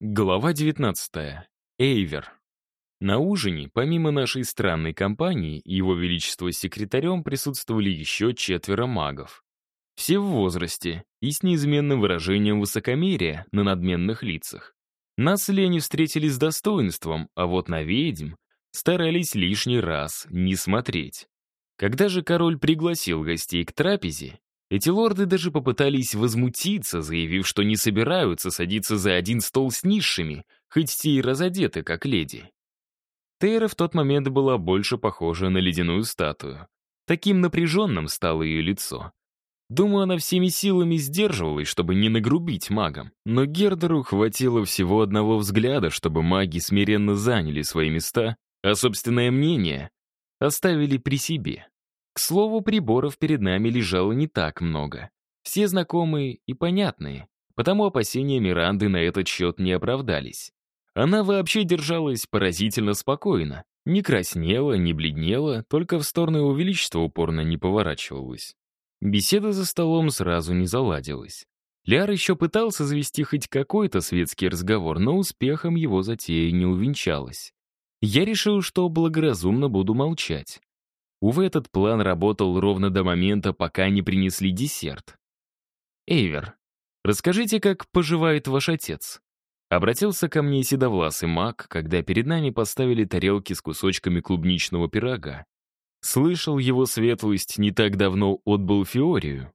Глава 19. Эйвер. На ужине, помимо нашей странной компании, его величество с секретарем присутствовали еще четверо магов. Все в возрасте и с неизменным выражением высокомерия на надменных лицах. Нас с Лени встретили с достоинством, а вот на ведьм старались лишний раз не смотреть. Когда же король пригласил гостей к трапезе, эти лорды даже попытались возмутиться, заявив, что не собираются садиться за один стол с низшими, хоть те и разодеты, как леди. Тейра в тот момент была больше похожа на ледяную статую. Таким напряженным стало ее лицо. Думаю, она всеми силами сдерживалась, чтобы не нагрубить магам. Но Гердеру хватило всего одного взгляда, чтобы маги смиренно заняли свои места, а собственное мнение оставили при себе. К слову, приборов перед нами лежало не так много. Все знакомые и понятные, потому опасения Миранды на этот счет не оправдались. Она вообще держалась поразительно спокойно, не краснела, не бледнела, только в сторону его упорно не поворачивалась. Беседа за столом сразу не заладилась. Ляр еще пытался завести хоть какой-то светский разговор, но успехом его затея не увенчалась. Я решил, что благоразумно буду молчать. Увы, этот план работал ровно до момента, пока не принесли десерт. «Эйвер, расскажите, как поживает ваш отец?» Обратился ко мне седовласый маг, когда перед нами поставили тарелки с кусочками клубничного пирога. Слышал, его светлость не так давно отбыл Фиорию.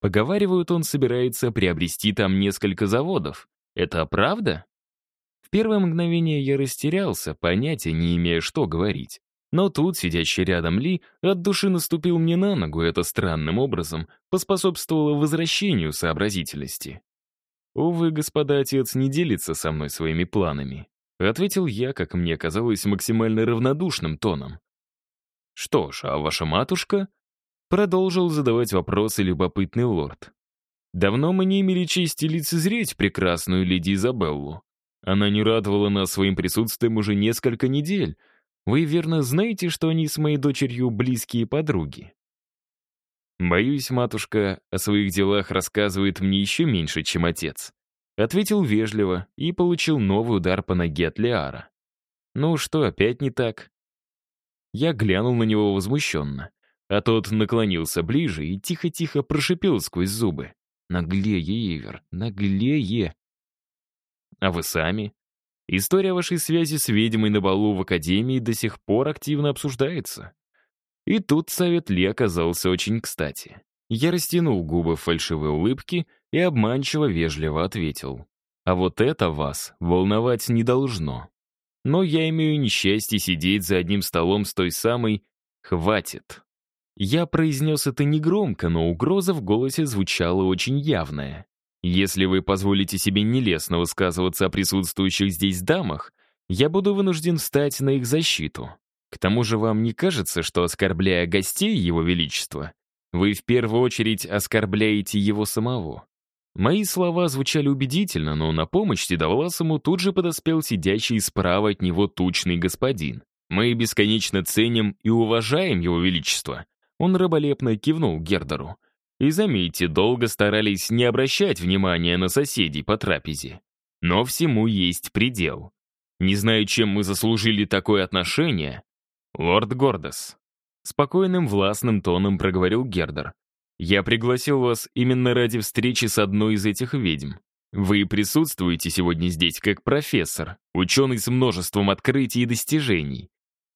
Поговаривают, он собирается приобрести там несколько заводов. Это правда? В первое мгновение я растерялся, понятия не имея, что говорить. Но тут, сидящий рядом Ли, от души наступил мне на ногу, это странным образом поспособствовало возвращению сообразительности. «Увы, господа, отец не делится со мной своими планами», ответил я, как мне казалось, максимально равнодушным тоном. «Что ж, а ваша матушка?» Продолжил задавать вопросы любопытный лорд. «Давно мы не имели чести лицезреть прекрасную леди Изабеллу. Она не радовала нас своим присутствием уже несколько недель, вы верно знаете, что они с моей дочерью близкие подруги? Боюсь, матушка о своих делах рассказывает мне еще меньше, чем отец. Ответил вежливо и получил новый удар по ноге от Лиара. Ну что, опять не так? Я глянул на него возмущенно, а тот наклонился ближе и тихо-тихо прошипел сквозь зубы. Наглее, Ивер, наглее. А вы сами? История вашей связи с ведьмой на балу в Академии до сих пор активно обсуждается. И тут совет Ли оказался очень кстати. Я растянул губы в фальшивой улыбке и обманчиво вежливо ответил. А вот это вас волновать не должно. Но я имею несчастье сидеть за одним столом с той самой «хватит». Я произнес это негромко, но угроза в голосе звучала очень явная. Если вы позволите себе нелестно высказываться о присутствующих здесь дамах, я буду вынужден встать на их защиту. К тому же вам не кажется, что, оскорбляя гостей Его Величества, вы в первую очередь оскорбляете его самого? Мои слова звучали убедительно, но на помощь Седовласому тут же подоспел сидящий справа от него тучный господин. «Мы бесконечно ценим и уважаем Его Величество», он раболепно кивнул Гердеру. И заметьте, долго старались не обращать внимания на соседей по трапезе. Но всему есть предел. Не знаю, чем мы заслужили такое отношение. Лорд Гордос. Спокойным властным тоном проговорил Гердер. Я пригласил вас именно ради встречи с одной из этих ведьм. Вы присутствуете сегодня здесь как профессор, ученый с множеством открытий и достижений.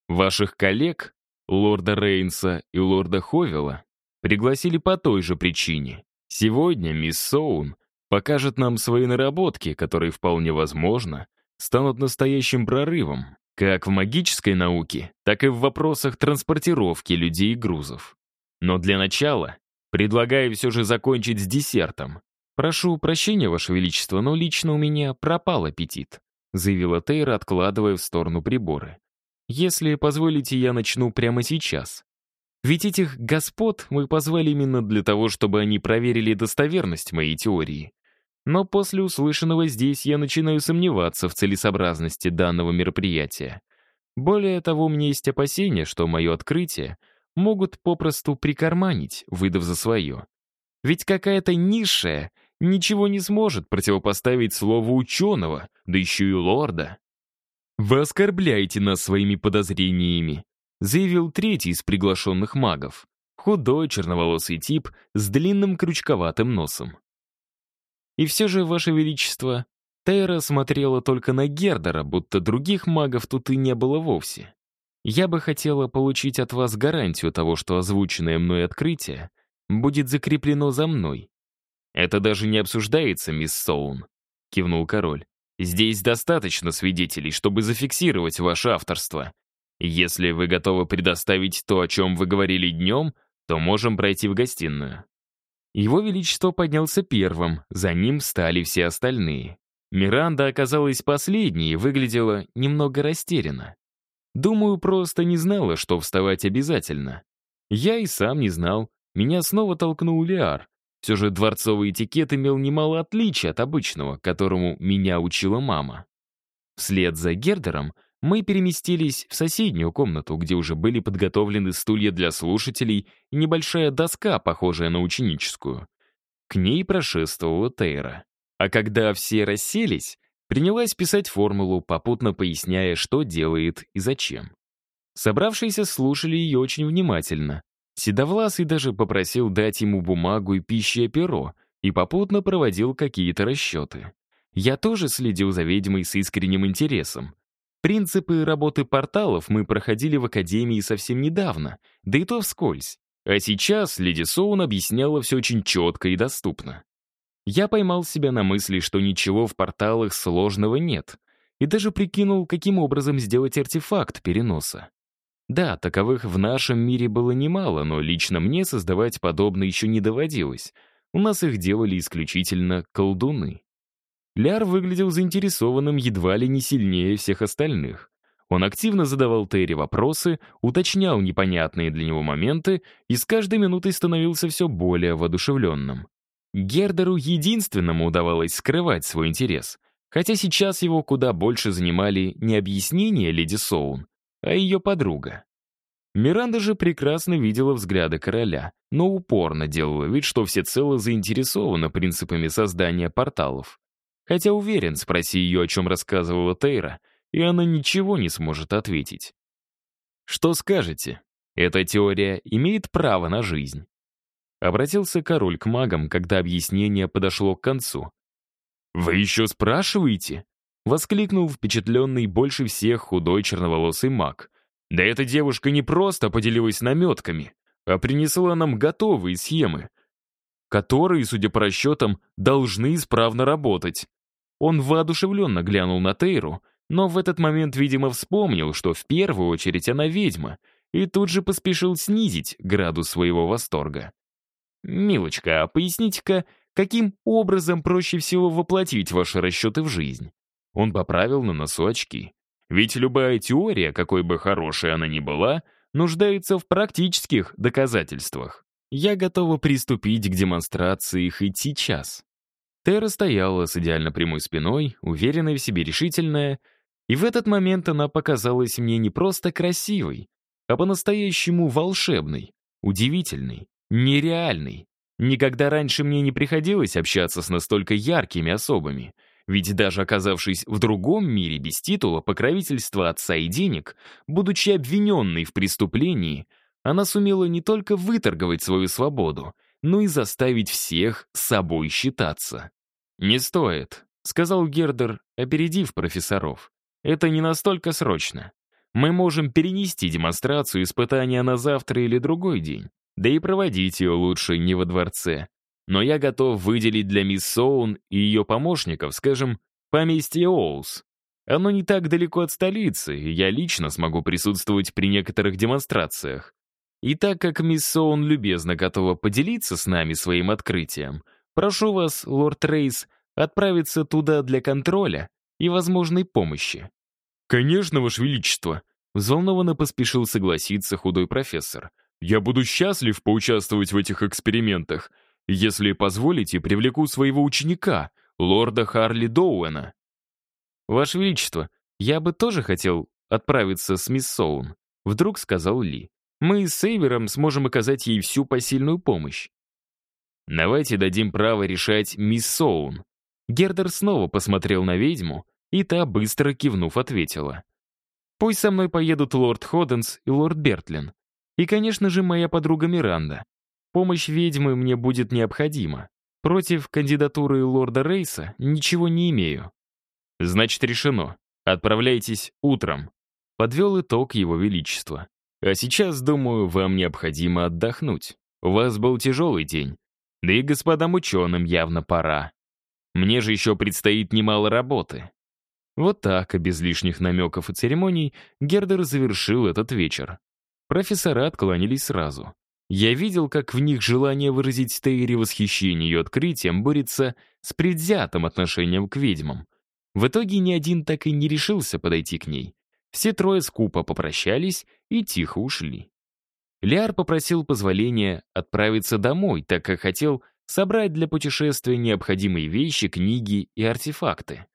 Ваших коллег, лорда Рейнса и лорда Ховела, Пригласили по той же причине. Сегодня мисс Соун покажет нам свои наработки, которые, вполне возможно, станут настоящим прорывом, как в магической науке, так и в вопросах транспортировки людей и грузов. Но для начала предлагаю все же закончить с десертом. «Прошу прощения, Ваше Величество, но лично у меня пропал аппетит», заявила Тейра, откладывая в сторону приборы. «Если позволите, я начну прямо сейчас. Ведь этих господ мы позвали именно для того, чтобы они проверили достоверность моей теории. Но после услышанного здесь я начинаю сомневаться в целесообразности данного мероприятия. Более того, у меня есть опасения, что мое открытие могут попросту прикарманить, выдав за свое. Ведь какая-то низшая ничего не сможет противопоставить слову ученого, да еще и лорда. «Вы оскорбляете нас своими подозрениями», заявил третий из приглашенных магов. Худой, черноволосый тип с длинным крючковатым носом. И все же, Ваше Величество, Тейра смотрела только на Гердера, будто других магов тут и не было вовсе. Я бы хотела получить от вас гарантию того, что озвученное мной открытие будет закреплено за мной. Это даже не обсуждается, мисс Соун, кивнул король. Здесь достаточно свидетелей, чтобы зафиксировать ваше авторство. Если вы готовы предоставить то, о чем вы говорили днем, то можем пройти в гостиную. Его Величество поднялся первым, за ним стали все остальные. Миранда оказалась последней и выглядела немного растерянно. Думаю, просто не знала, что вставать обязательно. Я и сам не знал. Меня снова толкнул Лиар. Все же дворцовый этикет имел немало отличий от обычного, которому меня учила мама. Вслед за Гердером мы переместились в соседнюю комнату, где уже были подготовлены стулья для слушателей и небольшая доска, похожая на ученическую. К ней прошествовала Тейра. А когда все расселись, принялась писать формулу, попутно поясняя, что делает и зачем. Собравшиеся слушали ее очень внимательно. Седовласый даже попросил дать ему бумагу и пищи перо, и попутно проводил какие-то расчеты. Я тоже следил за ведьмой с искренним интересом. Принципы работы порталов мы проходили в Академии совсем недавно, да и то вскользь. А сейчас леди Соун объясняла все очень четко и доступно. Я поймал себя на мысли, что ничего в порталах сложного нет, и даже прикинул, каким образом сделать артефакт переноса. Да, таковых в нашем мире было немало, но лично мне создавать подобное еще не доводилось. У нас их делали исключительно колдуны. Ляр выглядел заинтересованным едва ли не сильнее всех остальных. Он активно задавал Терри вопросы, уточнял непонятные для него моменты и с каждой минутой становился все более воодушевленным. Гердеру единственному удавалось скрывать свой интерес, хотя сейчас его куда больше занимали не объяснения леди Соун, а ее подруга. Миранда же прекрасно видела взгляды короля, но упорно делала вид, что всецело заинтересована принципами создания порталов. Хотя уверен, спроси ее, о чем рассказывала Тейра, и она ничего не сможет ответить. Что скажете? Эта теория имеет право на жизнь. Обратился король к магам, когда объяснение подошло к концу. «Вы еще спрашиваете?» — воскликнул впечатленный больше всех худой черноволосый маг. «Да эта девушка не просто поделилась наметками, а принесла нам готовые схемы, которые, судя по расчетам, должны исправно работать». Он воодушевленно глянул на Тейру, но в этот момент, видимо, вспомнил, что в первую очередь она ведьма, и тут же поспешил снизить градус своего восторга. «Милочка, а поясните-ка, каким образом проще всего воплотить ваши расчеты в жизнь?» Он поправил на носу очки. «Ведь любая теория, какой бы хорошей она ни была, нуждается в практических доказательствах. Я готова приступить к демонстрации хоть сейчас». Тера стояла с идеально прямой спиной, уверенная в себе решительная, и в этот момент она показалась мне не просто красивой, а по-настоящему волшебной, удивительной. Нереальный. Никогда раньше мне не приходилось общаться с настолько яркими особами. Ведь даже оказавшись в другом мире без титула, покровительства отца и денег, будучи обвиненной в преступлении, она сумела не только выторговать свою свободу, но и заставить всех с собой считаться. «Не стоит», — сказал Гердер, опередив профессоров. «Это не настолько срочно. Мы можем перенести демонстрацию испытания на завтра или другой день. Да и проводить ее лучше не во дворце. Но я готов выделить для мисс Соун и ее помощников, скажем, поместье Оулс. Оно не так далеко от столицы, и я лично смогу присутствовать при некоторых демонстрациях. И так как мисс Соун любезно готова поделиться с нами своим открытием, прошу вас, лорд Рейс, отправиться туда для контроля и возможной помощи. «Конечно, Ваше Величество!» Взволнованно поспешил согласиться худой профессор. Я буду счастлив поучаствовать в этих экспериментах. Если позволите, привлеку своего ученика, лорда Харли Доуэна. Ваше Величество, я бы тоже хотел отправиться с мисс Соун, вдруг сказал Ли. Мы с Сейвером сможем оказать ей всю посильную помощь. Давайте дадим право решать мисс Соун. Гердер снова посмотрел на ведьму, и та, быстро кивнув, ответила. Пусть со мной поедут лорд Ходенс и лорд Бертлин. И, конечно же, моя подруга Миранда. Помощь ведьмы мне будет необходима. Против кандидатуры лорда Рейса ничего не имею. Значит, решено. Отправляйтесь утром. Подвел итог его величества. А сейчас, думаю, вам необходимо отдохнуть. У вас был тяжелый день. Да и господам ученым явно пора. Мне же еще предстоит немало работы. Вот так, без лишних намеков и церемоний, Гердер завершил этот вечер. Профессора отклонились сразу. Я видел, как в них желание выразить Стейри восхищение ее открытием борется с предвзятым отношением к ведьмам. В итоге ни один так и не решился подойти к ней. Все трое скупо попрощались и тихо ушли. Ляр попросил позволения отправиться домой, так как хотел собрать для путешествия необходимые вещи, книги и артефакты.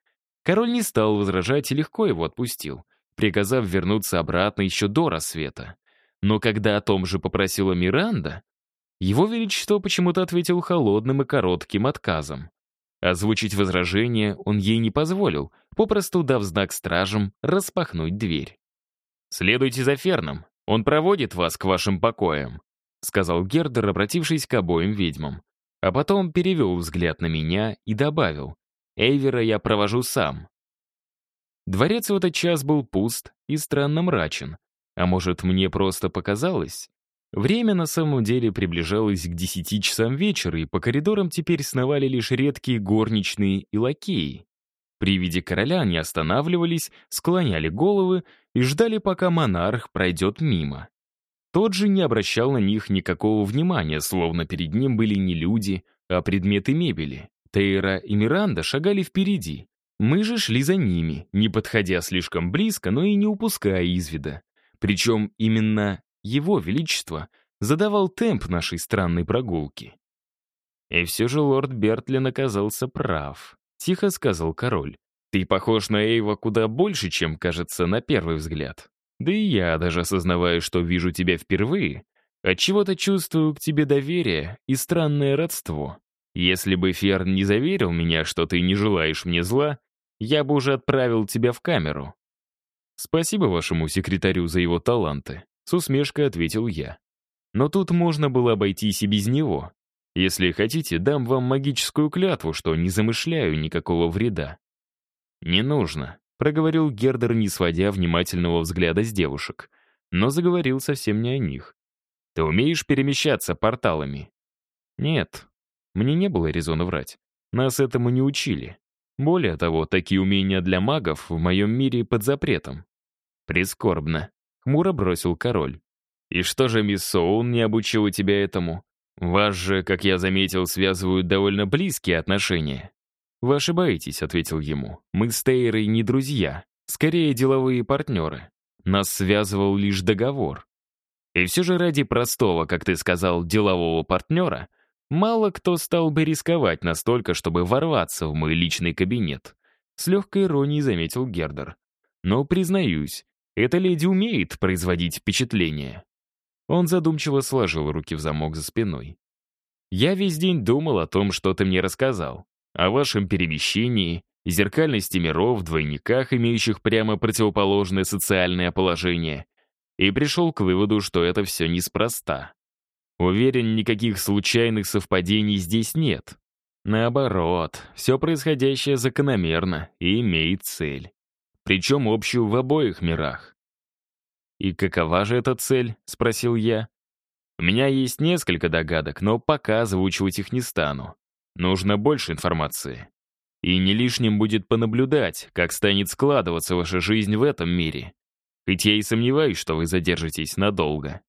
Король не стал возражать и легко его отпустил, приказав вернуться обратно еще до рассвета. Но когда о том же попросила Миранда, его Величество почему-то ответил холодным и коротким отказом. Озвучить возражение он ей не позволил, попросту дав знак стражам распахнуть дверь. «Следуйте за Ферном, он проводит вас к вашим покоям», сказал Гердер, обратившись к обоим ведьмам. А потом перевел взгляд на меня и добавил, «Эйвера я провожу сам». Дворец в этот час был пуст и странно мрачен. А может, мне просто показалось? Время на самом деле приближалось к десяти часам вечера, и по коридорам теперь сновали лишь редкие горничные и лакеи. При виде короля они останавливались, склоняли головы и ждали, пока монарх пройдет мимо. Тот же не обращал на них никакого внимания, словно перед ним были не люди, а предметы мебели. Тейра и Миранда шагали впереди. Мы же шли за ними, не подходя слишком близко, но и не упуская из вида. Причем именно его величество задавал темп нашей странной прогулки. И все же лорд Бертлин оказался прав. Тихо сказал король. Ты похож на Эйва куда больше, чем кажется на первый взгляд. Да и я, даже осознавая, что вижу тебя впервые, отчего-то чувствую к тебе доверие и странное родство. Если бы Ферн не заверил меня, что ты не желаешь мне зла, я бы уже отправил тебя в камеру. Спасибо вашему секретарю за его таланты, с усмешкой ответил я. Но тут можно было обойтись и без него. Если хотите, дам вам магическую клятву, что не замышляю никакого вреда. Не нужно, — проговорил Гердер, не сводя внимательного взгляда с девушек. Но заговорил совсем не о них. «Ты умеешь перемещаться порталами?» «Нет, мне не было резона врать. Нас этому не учили. Более того, такие умения для магов в моем мире под запретом». «Прискорбно», — хмуро бросил король. «И что же мисс Соун не обучила тебя этому? Вас же, как я заметил, связывают довольно близкие отношения». «Вы ошибаетесь», — ответил ему. «Мы с Тейрой не друзья, скорее деловые партнеры. Нас связывал лишь договор. И все же ради простого, как ты сказал, делового партнера, мало кто стал бы рисковать настолько, чтобы ворваться в мой личный кабинет», — с легкой иронией заметил Гердер. «Но, признаюсь, эта леди умеет производить впечатление». Он задумчиво сложил руки в замок за спиной. «Я весь день думал о том, что ты мне рассказал о вашем перемещении, зеркальности миров, двойниках, имеющих прямо противоположное социальное положение, и пришел к выводу, что это все неспроста. Уверен, никаких случайных совпадений здесь нет. Наоборот, все происходящее закономерно и имеет цель. Причем общую в обоих мирах. «И какова же эта цель?» — спросил я. «У меня есть несколько догадок, но пока озвучивать их не стану. Нужно больше информации. И не лишним будет понаблюдать, как станет складываться ваша жизнь в этом мире. Хоть я и сомневаюсь, что вы задержитесь надолго.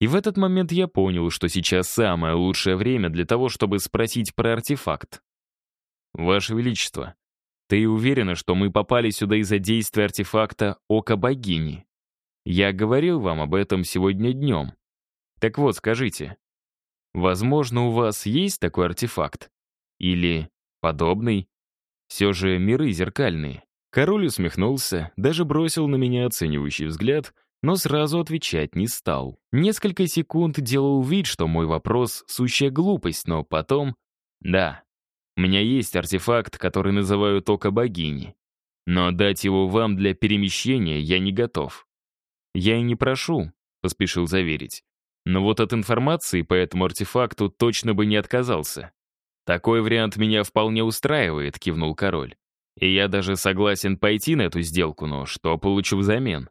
И в этот момент я понял, что сейчас самое лучшее время для того, чтобы спросить про артефакт. «Ваше Величество, ты уверена, что мы попали сюда из-за действия артефакта Ока Богини? Я говорил вам об этом сегодня днем. Так вот, скажите, Возможно, у вас есть такой артефакт? Или подобный? Все же миры зеркальные. Король усмехнулся, даже бросил на меня оценивающий взгляд, но сразу отвечать не стал. Несколько секунд делал вид, что мой вопрос — сущая глупость, но потом... Да, у меня есть артефакт, который называют Око Богини. Но дать его вам для перемещения я не готов. Я и не прошу, поспешил заверить. Но вот от информации по этому артефакту точно бы не отказался. Такой вариант меня вполне устраивает, кивнул король. И я даже согласен пойти на эту сделку, но что получу взамен?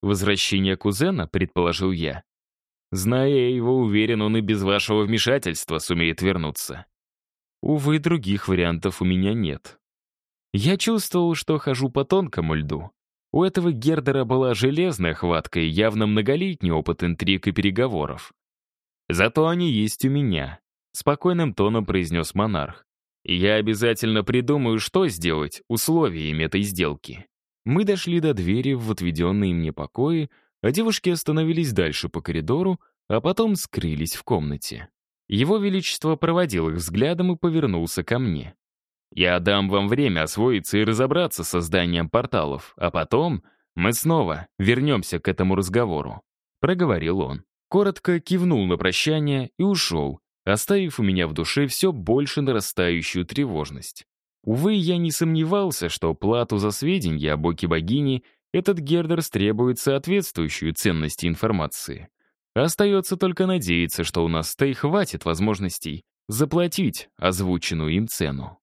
Возвращение кузена, предположил я. Зная его, уверен, он и без вашего вмешательства сумеет вернуться. Увы, других вариантов у меня нет. Я чувствовал, что хожу по тонкому льду. У этого Гердера была железная хватка и явно многолетний опыт интриг и переговоров. Зато они есть у меня, спокойным тоном произнес монарх. Я обязательно придумаю, что сделать условиями этой сделки. Мы дошли до двери в отведенные мне покои, а девушки остановились дальше по коридору, а потом скрылись в комнате. Его Величество проводил их взглядом и повернулся ко мне. «Я дам вам время освоиться и разобраться с созданием порталов, а потом мы снова вернемся к этому разговору», — проговорил он. Коротко кивнул на прощание и ушел, оставив у меня в душе все больше нарастающую тревожность. Увы, я не сомневался, что плату за сведения о боке богини этот Гердер требует соответствующую ценности информации. Остается только надеяться, что у нас-то и хватит возможностей заплатить озвученную им цену.